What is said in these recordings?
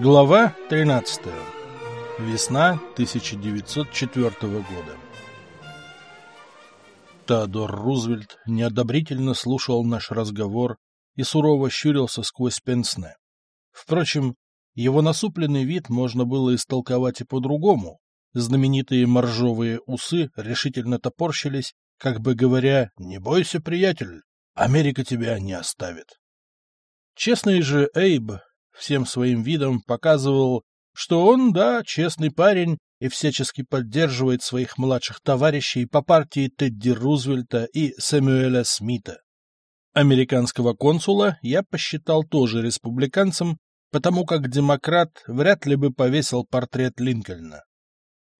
Глава 13. Весна 1904 года. Теодор Рузвельт неодобрительно слушал наш разговор и сурово щурился сквозь пенсне. Впрочем, его насупленный вид можно было истолковать и по-другому. Знаменитые моржовые усы решительно топорщились, как бы говоря, «Не бойся, приятель, Америка тебя не оставит». Честный же Эйб всем своим видом показывал, что он, да, честный парень и всячески поддерживает своих младших товарищей по партии Тедди Рузвельта и Сэмюэля Смита. Американского консула я посчитал тоже республиканцем, потому как демократ вряд ли бы повесил портрет Линкольна.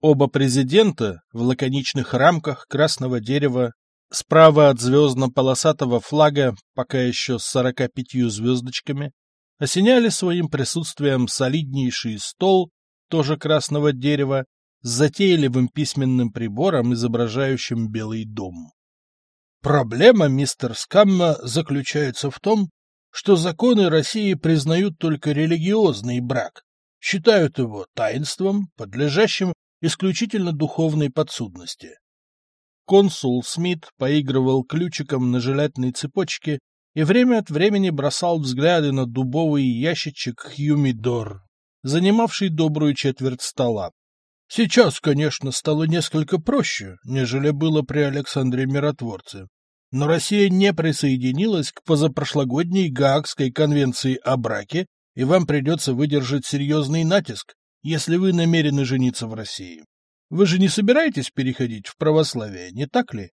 Оба президента в лаконичных рамках красного дерева, справа от звездно-полосатого флага, пока еще с 45 звездочками, осеняли своим присутствием солиднейший стол, тоже красного дерева, с затейливым письменным прибором, изображающим Белый дом. Проблема, мистер Скамма, заключается в том, что законы России признают только религиозный брак, считают его таинством, подлежащим исключительно духовной подсудности. Консул Смит поигрывал ключиком на жилетной цепочке и время от времени бросал взгляды на дубовый ящичек Хьюмидор, занимавший добрую четверть стола. Сейчас, конечно, стало несколько проще, нежели было при Александре Миротворце. Но Россия не присоединилась к позапрошлогодней Гаагской конвенции о браке, и вам придется выдержать серьезный натиск, если вы намерены жениться в России. Вы же не собираетесь переходить в православие, не так ли?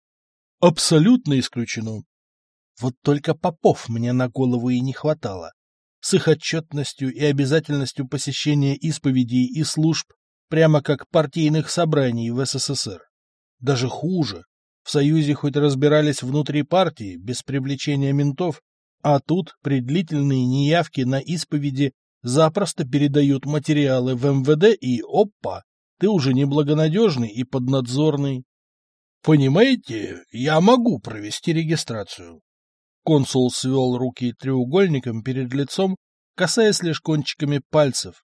Абсолютно исключено. Вот только попов мне на голову и не хватало. С их отчетностью и обязательностью посещения исповедей и служб, прямо как партийных собраний в СССР. Даже хуже. В Союзе хоть разбирались внутри партии, без привлечения ментов, а тут при длительные неявки на исповеди запросто передают материалы в МВД и опа, ты уже неблагонадежный и поднадзорный. Понимаете, я могу провести регистрацию. Консул свел руки треугольником перед лицом, касаясь лишь кончиками пальцев.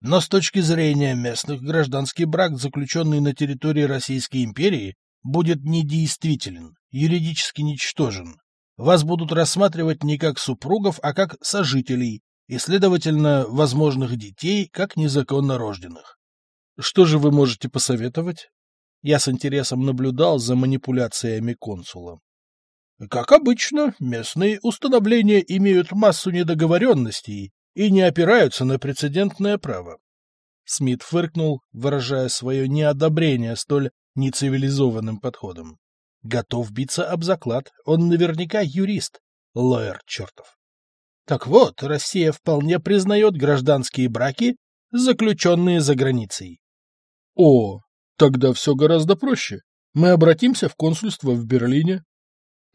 Но с точки зрения местных гражданский брак, заключенный на территории Российской империи, будет недействителен, юридически ничтожен. Вас будут рассматривать не как супругов, а как сожителей, и, следовательно, возможных детей, как незаконно рожденных. Что же вы можете посоветовать? Я с интересом наблюдал за манипуляциями консула. Как обычно, местные установления имеют массу недоговоренностей и не опираются на прецедентное право. Смит фыркнул, выражая свое неодобрение столь нецивилизованным подходом. Готов биться об заклад, он наверняка юрист, лоер чертов. Так вот, Россия вполне признает гражданские браки, заключенные за границей. О, тогда все гораздо проще. Мы обратимся в консульство в Берлине,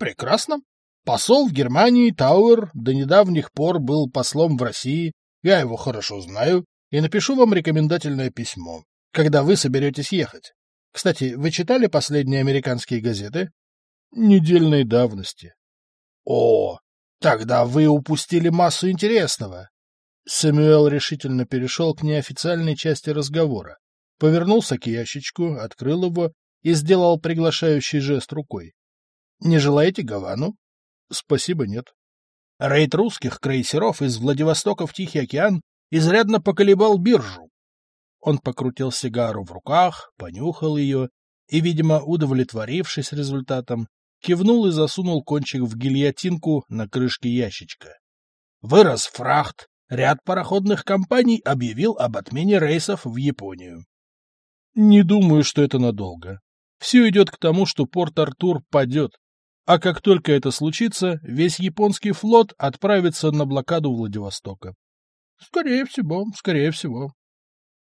Прекрасно. Посол в Германии Тауэр до недавних пор был послом в России. Я его хорошо знаю и напишу вам рекомендательное письмо, когда вы соберетесь ехать. Кстати, вы читали последние американские газеты? Недельной давности. О, тогда вы упустили массу интересного. Сэмюэл решительно перешел к неофициальной части разговора, повернулся к ящичку, открыл его и сделал приглашающий жест рукой. Не желаете Гавану? Спасибо, нет. Рейд русских крейсеров из Владивостока в Тихий океан изрядно поколебал биржу. Он покрутил сигару в руках, понюхал ее и, видимо, удовлетворившись результатом, кивнул и засунул кончик в гильотинку на крышке ящичка. Вырос фрахт, ряд пароходных компаний объявил об отмене рейсов в Японию. Не думаю, что это надолго. Все идет к тому, что Порт-Артур падет. А как только это случится, весь японский флот отправится на блокаду Владивостока. Скорее всего, скорее всего.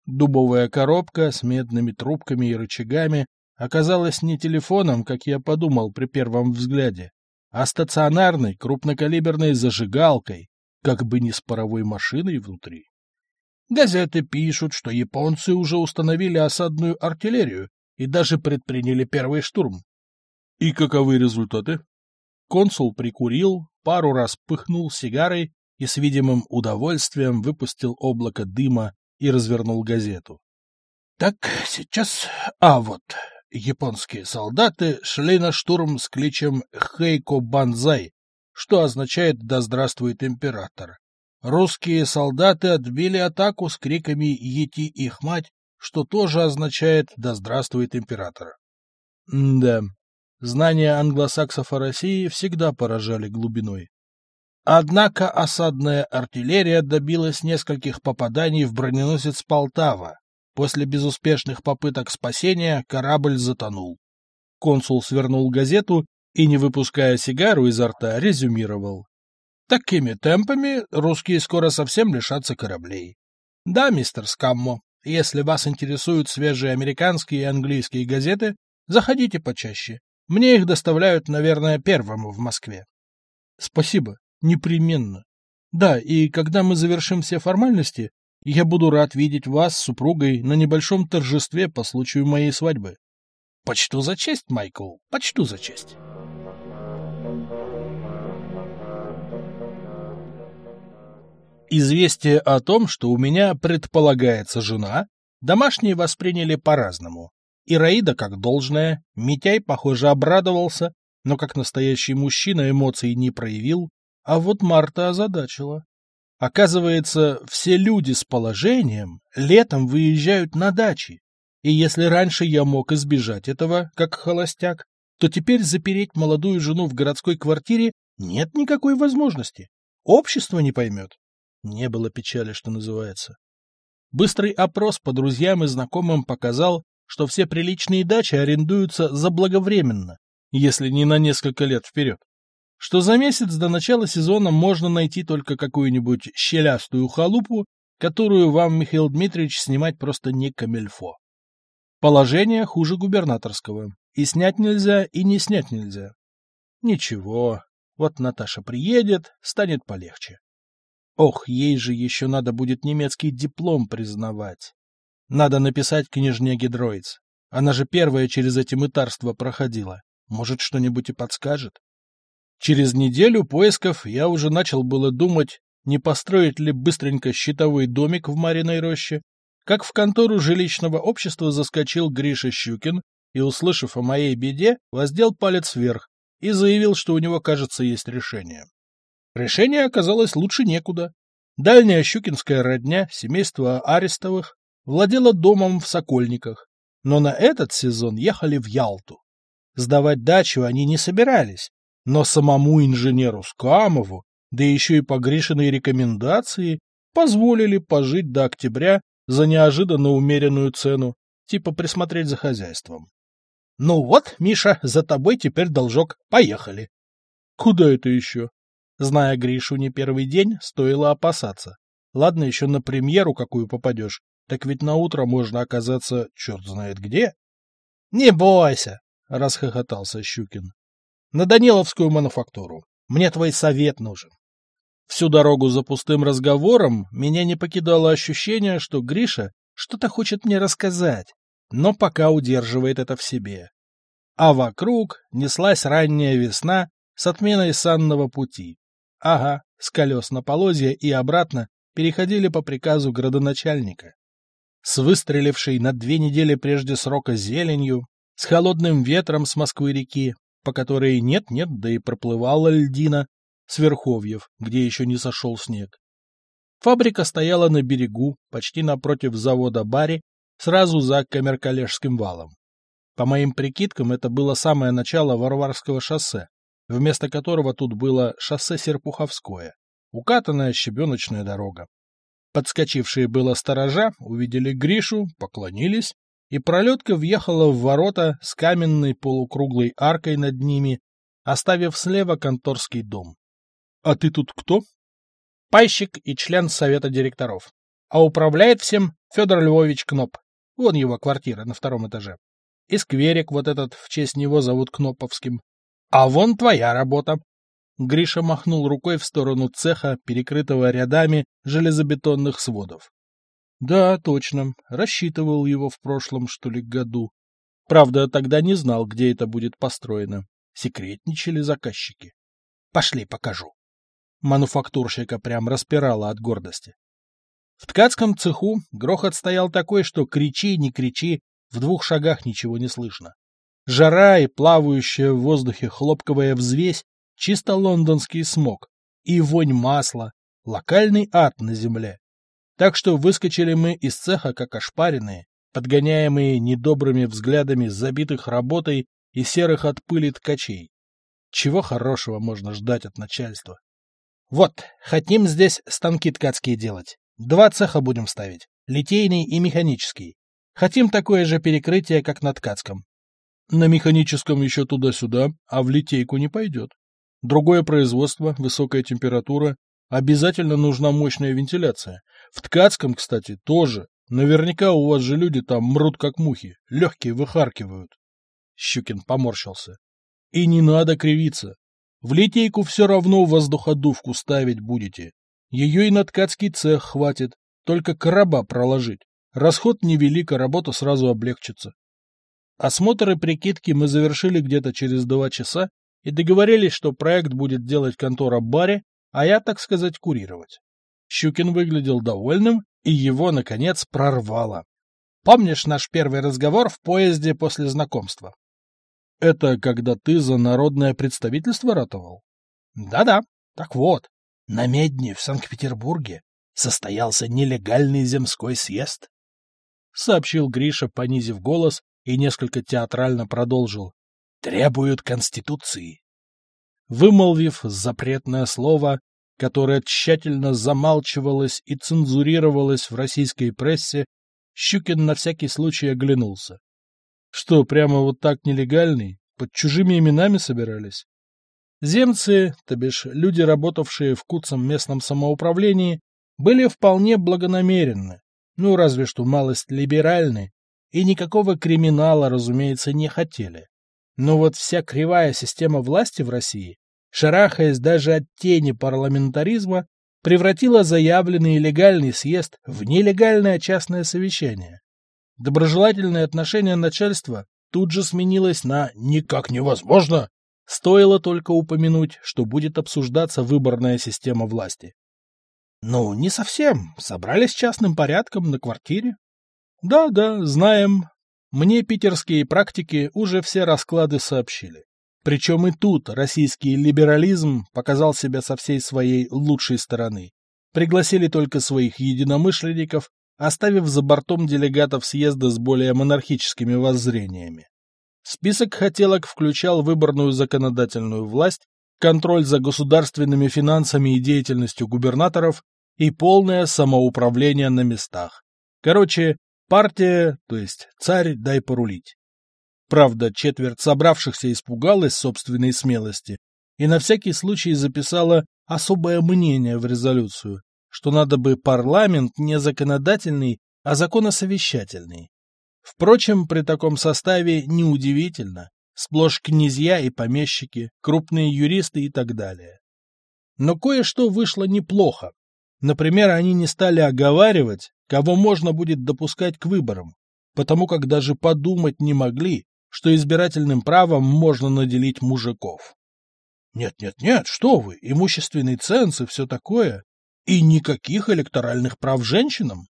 Дубовая коробка с медными трубками и рычагами оказалась не телефоном, как я подумал при первом взгляде, а стационарной крупнокалиберной зажигалкой, как бы не с паровой машиной внутри. Газеты пишут, что японцы уже установили осадную артиллерию и даже предприняли первый штурм. И каковы результаты? Консул прикурил, пару раз пыхнул сигарой и с видимым удовольствием выпустил облако дыма и развернул газету. Так, сейчас... А вот, японские солдаты шли на штурм с кличем «Хейко Банзай», что означает «Да здравствует император». Русские солдаты отбили атаку с криками «Ети их мать», что тоже означает «Да здравствует император». М да, знания англосаксов о России всегда поражали глубиной. Однако осадная артиллерия добилась нескольких попаданий в броненосец Полтава. После безуспешных попыток спасения корабль затонул. Консул свернул газету и, не выпуская сигару изо рта, резюмировал. Такими темпами русские скоро совсем лишатся кораблей. Да, мистер Скаммо, если вас интересуют свежие американские и английские газеты, заходите почаще. Мне их доставляют, наверное, первым в Москве. Спасибо. Непременно. Да, и когда мы завершим все формальности, я буду рад видеть вас с супругой на небольшом торжестве по случаю моей свадьбы. Почту за честь, Майкл, почту за честь. Известие о том, что у меня предполагается жена, домашние восприняли по-разному. Ираида как должное, Митяй, похоже, обрадовался, но как настоящий мужчина эмоций не проявил, а вот Марта озадачила. Оказывается, все люди с положением летом выезжают на дачи. И если раньше я мог избежать этого, как холостяк, то теперь запереть молодую жену в городской квартире нет никакой возможности. Общество не поймет. Не было печали, что называется. Быстрый опрос по друзьям и знакомым показал, что все приличные дачи арендуются заблаговременно, если не на несколько лет вперед что за месяц до начала сезона можно найти только какую-нибудь щелястую халупу, которую вам, Михаил Дмитриевич, снимать просто не камельфо. Положение хуже губернаторского. И снять нельзя, и не снять нельзя. Ничего, вот Наташа приедет, станет полегче. Ох, ей же еще надо будет немецкий диплом признавать. Надо написать княжне Гидроиц. Она же первая через эти мытарства проходила. Может, что-нибудь и подскажет? Через неделю поисков я уже начал было думать, не построить ли быстренько щитовой домик в Мариной роще, как в контору жилищного общества заскочил Гриша Щукин и, услышав о моей беде, воздел палец вверх и заявил, что у него, кажется, есть решение. Решение оказалось лучше некуда. Дальняя щукинская родня, семейство Арестовых, владела домом в Сокольниках, но на этот сезон ехали в Ялту. Сдавать дачу они не собирались, но самому инженеру Скамову, да еще и по Гришиной рекомендации, позволили пожить до октября за неожиданно умеренную цену, типа присмотреть за хозяйством. «Ну вот, Миша, за тобой теперь должок. Поехали!» «Куда это еще?» Зная Гришу не первый день, стоило опасаться. Ладно, еще на премьеру какую попадешь, так ведь на утро можно оказаться черт знает где. — Не бойся, — расхохотался Щукин на Даниловскую мануфактуру. Мне твой совет нужен. Всю дорогу за пустым разговором меня не покидало ощущение, что Гриша что-то хочет мне рассказать, но пока удерживает это в себе. А вокруг неслась ранняя весна с отменой санного пути. Ага, с колес на полозья и обратно переходили по приказу градоначальника. С выстрелившей на две недели прежде срока зеленью, с холодным ветром с Москвы-реки, по которой нет-нет, да и проплывала льдина, с верховьев, где еще не сошел снег. Фабрика стояла на берегу, почти напротив завода Бари, сразу за Камеркалежским валом. По моим прикидкам, это было самое начало Варварского шоссе, вместо которого тут было шоссе Серпуховское, укатанная щебеночная дорога. Подскочившие было сторожа увидели Гришу, поклонились и пролетка въехала в ворота с каменной полукруглой аркой над ними, оставив слева конторский дом. — А ты тут кто? — Пайщик и член совета директоров. А управляет всем Федор Львович Кноп. Вон его квартира на втором этаже. И скверик вот этот в честь него зовут Кноповским. А вон твоя работа. Гриша махнул рукой в сторону цеха, перекрытого рядами железобетонных сводов. Да, точно. Рассчитывал его в прошлом, что ли, году. Правда, тогда не знал, где это будет построено. Секретничали заказчики. Пошли, покажу. Мануфактурщика прям распирала от гордости. В ткацком цеху грохот стоял такой, что кричи, не кричи, в двух шагах ничего не слышно. Жара и плавающая в воздухе хлопковая взвесь — чисто лондонский смог. И вонь масла — локальный ад на земле. Так что выскочили мы из цеха как ошпаренные, подгоняемые недобрыми взглядами забитых работой и серых от пыли ткачей. Чего хорошего можно ждать от начальства? Вот, хотим здесь станки ткацкие делать. Два цеха будем ставить, литейный и механический. Хотим такое же перекрытие, как на ткацком. На механическом еще туда-сюда, а в литейку не пойдет. Другое производство, высокая температура, обязательно нужна мощная вентиляция. В ткацком, кстати, тоже. Наверняка у вас же люди там мрут как мухи, легкие выхаркивают. Щукин поморщился. И не надо кривиться. В литейку все равно воздуходувку ставить будете. Ее и на ткацкий цех хватит, только короба проложить. Расход невелик, а работа сразу облегчится. Осмотр и прикидки мы завершили где-то через два часа и договорились, что проект будет делать контора Барри, а я, так сказать, курировать. Щукин выглядел довольным, и его, наконец, прорвало. Помнишь наш первый разговор в поезде после знакомства? Это когда ты за народное представительство ратовал? Да-да. Так вот, на Медне в Санкт-Петербурге состоялся нелегальный земской съезд. Сообщил Гриша, понизив голос, и несколько театрально продолжил. Требуют Конституции. Вымолвив запретное слово, которое тщательно замалчивалось и цензурировалось в российской прессе, Щукин на всякий случай оглянулся. Что, прямо вот так нелегальный? Под чужими именами собирались? Земцы, то бишь люди, работавшие в куцом местном самоуправлении, были вполне благонамеренны, ну разве что малость либеральны, и никакого криминала, разумеется, не хотели. Но вот вся кривая система власти в России, шарахаясь даже от тени парламентаризма, превратила заявленный легальный съезд в нелегальное частное совещание. Доброжелательное отношение начальства тут же сменилось на «никак невозможно», стоило только упомянуть, что будет обсуждаться выборная система власти. Ну, не совсем. Собрались частным порядком на квартире. Да-да, знаем. Мне питерские практики уже все расклады сообщили. Причем и тут российский либерализм показал себя со всей своей лучшей стороны. Пригласили только своих единомышленников, оставив за бортом делегатов съезда с более монархическими воззрениями. Список хотелок включал выборную законодательную власть, контроль за государственными финансами и деятельностью губернаторов и полное самоуправление на местах. Короче, партия, то есть царь, дай порулить. Правда, четверть собравшихся испугалась собственной смелости и на всякий случай записала особое мнение в резолюцию, что надо бы парламент не законодательный, а законосовещательный. Впрочем, при таком составе неудивительно, сплошь князья и помещики, крупные юристы и так далее. Но кое-что вышло неплохо. Например, они не стали оговаривать, кого можно будет допускать к выборам, потому как даже подумать не могли, что избирательным правом можно наделить мужиков. Нет-нет-нет, что вы, имущественный ценз и все такое. И никаких электоральных прав женщинам.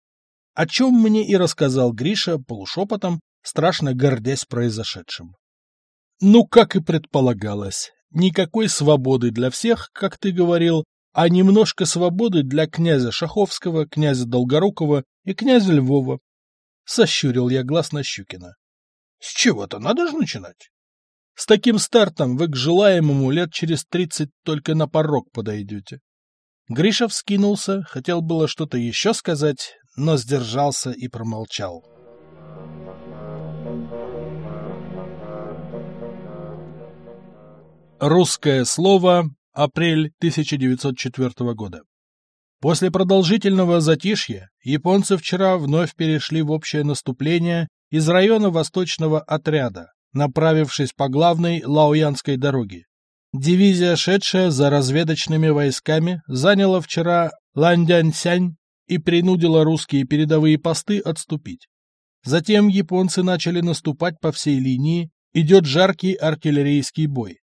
О чем мне и рассказал Гриша полушепотом, страшно гордясь произошедшим. Ну, как и предполагалось, никакой свободы для всех, как ты говорил, а немножко свободы для князя Шаховского, князя Долгорукова и князя Львова. Сощурил я глаз на Щукина. С чего-то надо же начинать. С таким стартом вы к желаемому лет через тридцать только на порог подойдете. Гриша вскинулся, хотел было что-то еще сказать, но сдержался и промолчал. Русское слово. Апрель 1904 года. После продолжительного затишья японцы вчера вновь перешли в общее наступление из района восточного отряда, направившись по главной Лаоянской дороге. Дивизия, шедшая за разведочными войсками, заняла вчера Ландяньсянь и принудила русские передовые посты отступить. Затем японцы начали наступать по всей линии, идет жаркий артиллерийский бой.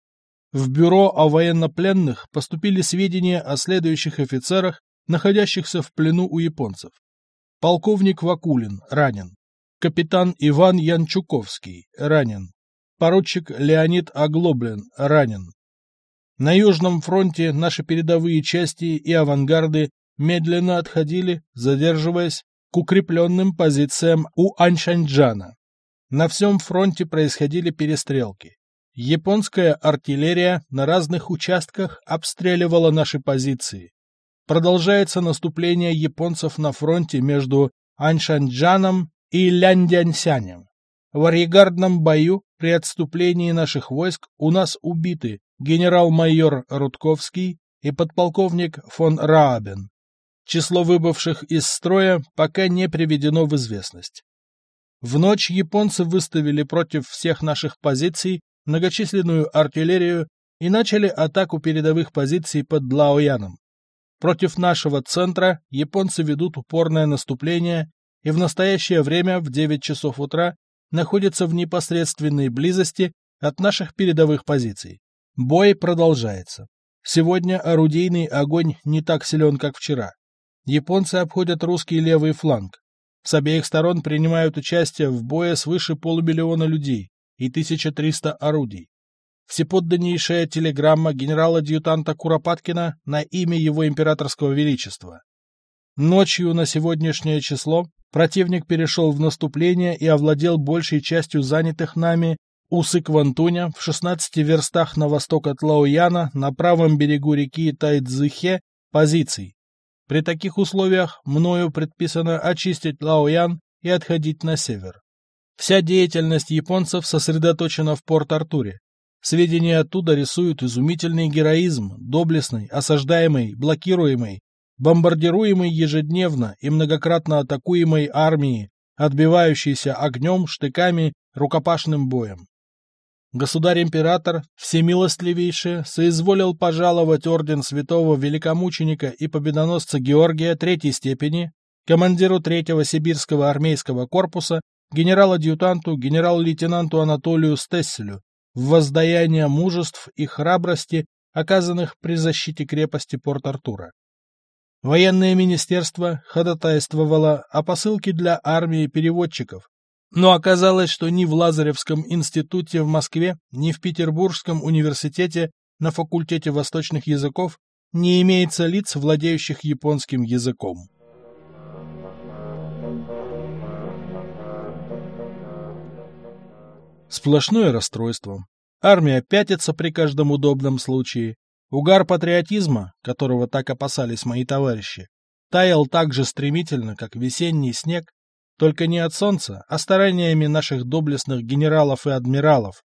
В бюро о военнопленных поступили сведения о следующих офицерах, находящихся в плену у японцев. Полковник Вакулин ранен. Капитан Иван Янчуковский ранен. Поручик Леонид Оглоблин ранен. На Южном фронте наши передовые части и авангарды медленно отходили, задерживаясь к укрепленным позициям у Аншанджана. На всем фронте происходили перестрелки. Японская артиллерия на разных участках обстреливала наши позиции. Продолжается наступление японцев на фронте между Аншанджаном и Ляндянсянем. В арьегардном бою при отступлении наших войск у нас убиты генерал-майор Рудковский и подполковник фон Раабен. Число выбывших из строя пока не приведено в известность. В ночь японцы выставили против всех наших позиций многочисленную артиллерию и начали атаку передовых позиций под Лаояном. Против нашего центра японцы ведут упорное наступление и в настоящее время в 9 часов утра находятся в непосредственной близости от наших передовых позиций. Бой продолжается. Сегодня орудийный огонь не так силен, как вчера. Японцы обходят русский левый фланг. С обеих сторон принимают участие в бое свыше полумиллиона людей и 1300 орудий. Всеподданнейшая телеграмма генерала-адъютанта Куропаткина на имя его императорского величества. Ночью на сегодняшнее число противник перешел в наступление и овладел большей частью занятых нами Усы-Квантуня в 16 верстах на восток от Лаояна на правом берегу реки Тайцзыхе позиций. При таких условиях мною предписано очистить Лаоян и отходить на север. Вся деятельность японцев сосредоточена в Порт-Артуре. Сведения оттуда рисуют изумительный героизм, доблестный, осаждаемый, блокируемый, бомбардируемый ежедневно и многократно атакуемой армии, отбивающейся огнем, штыками, рукопашным боем. Государь-император, всемилостливейше, соизволил пожаловать орден святого великомученика и победоносца Георгия третьей степени, командиру третьего сибирского армейского корпуса, генерал-адъютанту, генерал-лейтенанту Анатолию Стесселю, в воздаяние мужеств и храбрости, оказанных при защите крепости Порт-Артура. Военное министерство ходатайствовало о посылке для армии переводчиков, но оказалось, что ни в Лазаревском институте в Москве, ни в Петербургском университете на факультете восточных языков не имеется лиц, владеющих японским языком. Сплошное расстройство. Армия пятится при каждом удобном случае. Угар патриотизма, которого так опасались мои товарищи, таял так же стремительно, как весенний снег, только не от солнца, а стараниями наших доблестных генералов и адмиралов.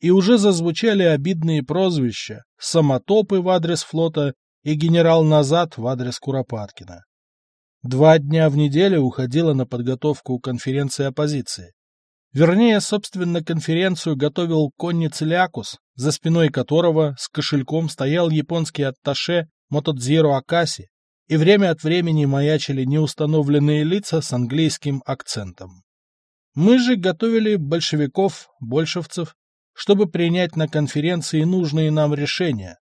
И уже зазвучали обидные прозвища «Самотопы» в адрес флота и «Генерал назад» в адрес Куропаткина. Два дня в неделю уходила на подготовку конференции оппозиции. Вернее, собственно, конференцию готовил конниц Лякус, за спиной которого с кошельком стоял японский атташе Мотодзиро Акаси, и время от времени маячили неустановленные лица с английским акцентом. Мы же готовили большевиков, большевцев, чтобы принять на конференции нужные нам решения.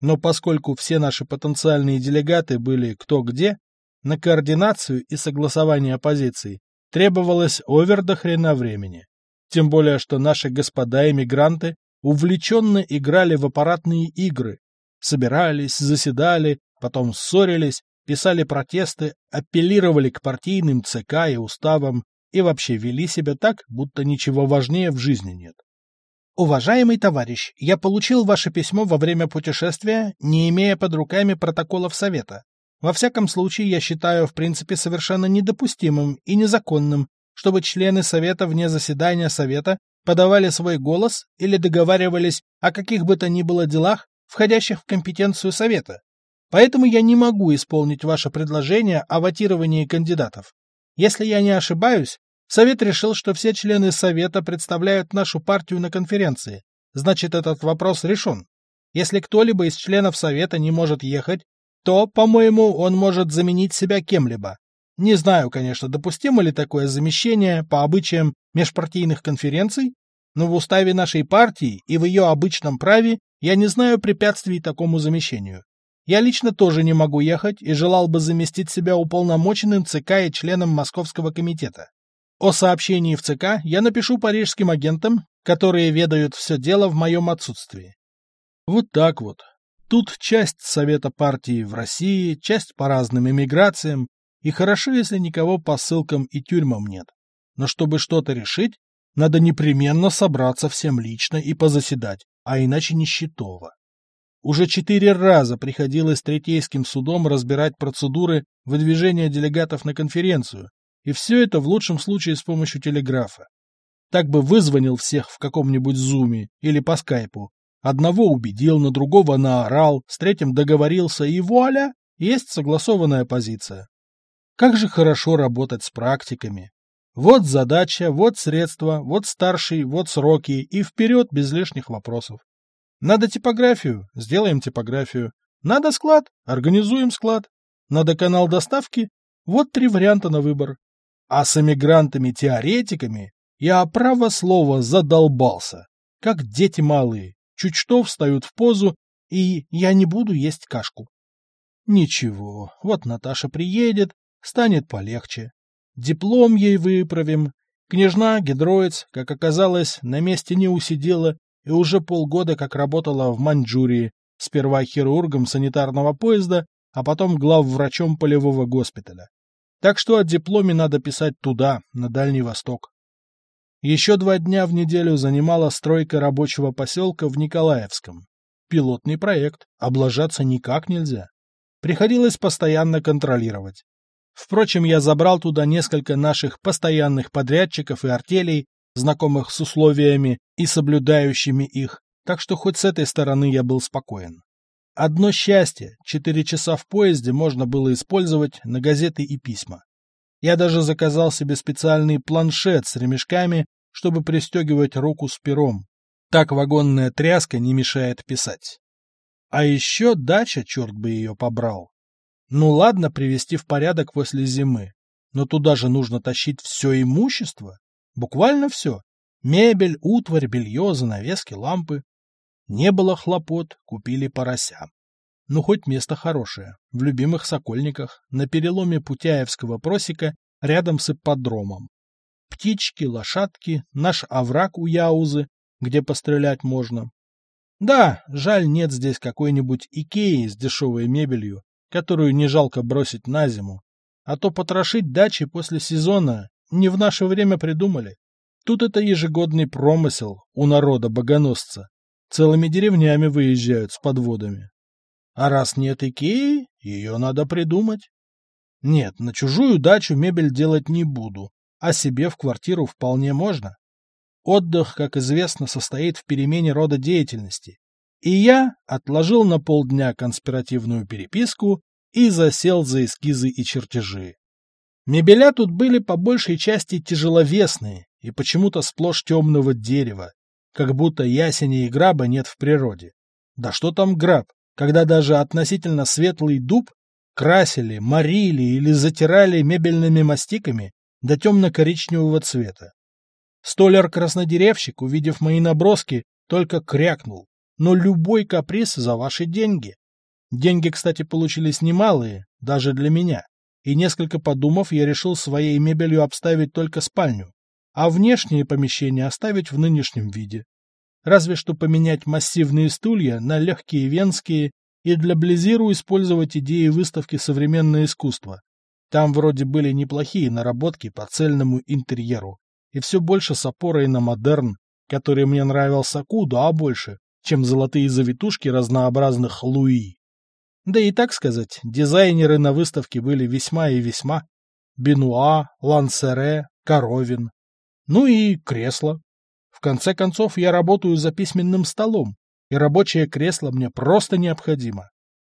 Но поскольку все наши потенциальные делегаты были кто где, на координацию и согласование позиций требовалось овер до хрена времени. Тем более, что наши господа-эмигранты увлеченно играли в аппаратные игры, собирались, заседали, потом ссорились, писали протесты, апеллировали к партийным ЦК и уставам и вообще вели себя так, будто ничего важнее в жизни нет. Уважаемый товарищ, я получил ваше письмо во время путешествия, не имея под руками протоколов Совета. Во всяком случае, я считаю в принципе совершенно недопустимым и незаконным, чтобы члены Совета вне заседания Совета подавали свой голос или договаривались о каких бы то ни было делах, входящих в компетенцию Совета. Поэтому я не могу исполнить ваше предложение о ватировании кандидатов. Если я не ошибаюсь, Совет решил, что все члены Совета представляют нашу партию на конференции. Значит, этот вопрос решен. Если кто-либо из членов Совета не может ехать, то, по-моему, он может заменить себя кем-либо. Не знаю, конечно, допустимо ли такое замещение по обычаям межпартийных конференций, но в уставе нашей партии и в ее обычном праве я не знаю препятствий такому замещению. Я лично тоже не могу ехать и желал бы заместить себя уполномоченным ЦК и членом Московского комитета. О сообщении в ЦК я напишу парижским агентам, которые ведают все дело в моем отсутствии. Вот так вот. Тут часть Совета партии в России, часть по разным эмиграциям, и хорошо, если никого по ссылкам и тюрьмам нет. Но чтобы что-то решить, надо непременно собраться всем лично и позаседать, а иначе нищетово. Уже четыре раза приходилось Третейским судом разбирать процедуры выдвижения делегатов на конференцию, и все это в лучшем случае с помощью телеграфа. Так бы вызвонил всех в каком-нибудь зуме или по скайпу. Одного убедил, на другого наорал, с третьим договорился, и вуаля, есть согласованная позиция. Как же хорошо работать с практиками. Вот задача, вот средства, вот старший, вот сроки, и вперед без лишних вопросов. Надо типографию? Сделаем типографию. Надо склад? Организуем склад. Надо канал доставки? Вот три варианта на выбор. А с эмигрантами-теоретиками я, право слово, задолбался. Как дети малые. Чуть что встают в позу, и я не буду есть кашку. Ничего, вот Наташа приедет, станет полегче. Диплом ей выправим. Княжна Гидроиц, как оказалось, на месте не усидела и уже полгода как работала в Маньчжурии, сперва хирургом санитарного поезда, а потом главврачом полевого госпиталя. Так что о дипломе надо писать туда, на Дальний Восток. Еще два дня в неделю занимала стройка рабочего поселка в Николаевском. Пилотный проект, облажаться никак нельзя. Приходилось постоянно контролировать. Впрочем, я забрал туда несколько наших постоянных подрядчиков и артелей, знакомых с условиями и соблюдающими их, так что хоть с этой стороны я был спокоен. Одно счастье, четыре часа в поезде можно было использовать на газеты и письма. Я даже заказал себе специальный планшет с ремешками, чтобы пристегивать руку с пером. Так вагонная тряска не мешает писать. А еще дача, черт бы ее побрал. Ну ладно привести в порядок после зимы, но туда же нужно тащить все имущество. Буквально все. Мебель, утварь, белье, занавески, лампы. Не было хлопот, купили порося. Ну, хоть место хорошее, в любимых Сокольниках, на переломе Путяевского просека, рядом с ипподромом. Птички, лошадки, наш овраг у Яузы, где пострелять можно. Да, жаль, нет здесь какой-нибудь Икеи с дешевой мебелью, которую не жалко бросить на зиму. А то потрошить дачи после сезона не в наше время придумали. Тут это ежегодный промысел у народа-богоносца. Целыми деревнями выезжают с подводами. А раз нет Икеи, ее надо придумать. Нет, на чужую дачу мебель делать не буду, а себе в квартиру вполне можно. Отдых, как известно, состоит в перемене рода деятельности. И я отложил на полдня конспиративную переписку и засел за эскизы и чертежи. Мебеля тут были по большей части тяжеловесные и почему-то сплошь темного дерева, как будто ясеня и граба нет в природе. Да что там граб, когда даже относительно светлый дуб красили, морили или затирали мебельными мастиками до темно-коричневого цвета. Столяр-краснодеревщик, увидев мои наброски, только крякнул но любой каприз за ваши деньги. Деньги, кстати, получились немалые, даже для меня. И несколько подумав, я решил своей мебелью обставить только спальню, а внешние помещения оставить в нынешнем виде. Разве что поменять массивные стулья на легкие венские и для Близиру использовать идеи выставки «Современное искусство». Там вроде были неплохие наработки по цельному интерьеру, и все больше с опорой на модерн, который мне нравился куда больше, чем золотые завитушки разнообразных луи. Да и так сказать, дизайнеры на выставке были весьма и весьма. Бенуа, Лансере, Коровин. Ну и кресло. В конце концов, я работаю за письменным столом, и рабочее кресло мне просто необходимо.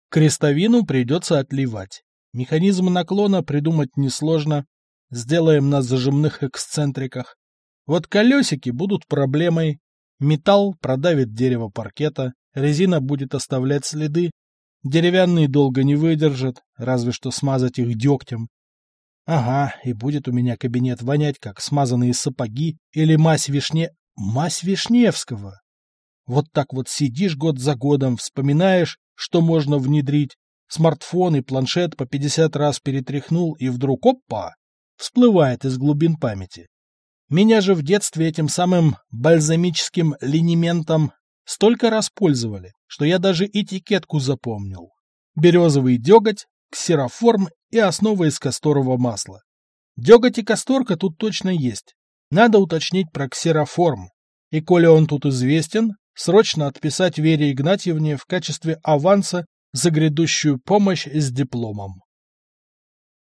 Крестовину придется отливать. Механизм наклона придумать несложно. Сделаем на зажимных эксцентриках. Вот колесики будут проблемой, Металл продавит дерево паркета, резина будет оставлять следы, деревянные долго не выдержат, разве что смазать их дегтем. Ага, и будет у меня кабинет вонять, как смазанные сапоги или мазь вишне... Мась Вишневского. Вот так вот сидишь год за годом, вспоминаешь, что можно внедрить, смартфон и планшет по 50 раз перетряхнул, и вдруг опа! Всплывает из глубин памяти. Меня же в детстве этим самым бальзамическим линементом столько раз пользовали, что я даже этикетку запомнил. Березовый деготь, ксероформ и основа из касторового масла. Деготь и касторка тут точно есть. Надо уточнить про ксероформ. И коли он тут известен, срочно отписать Вере Игнатьевне в качестве аванса за грядущую помощь с дипломом.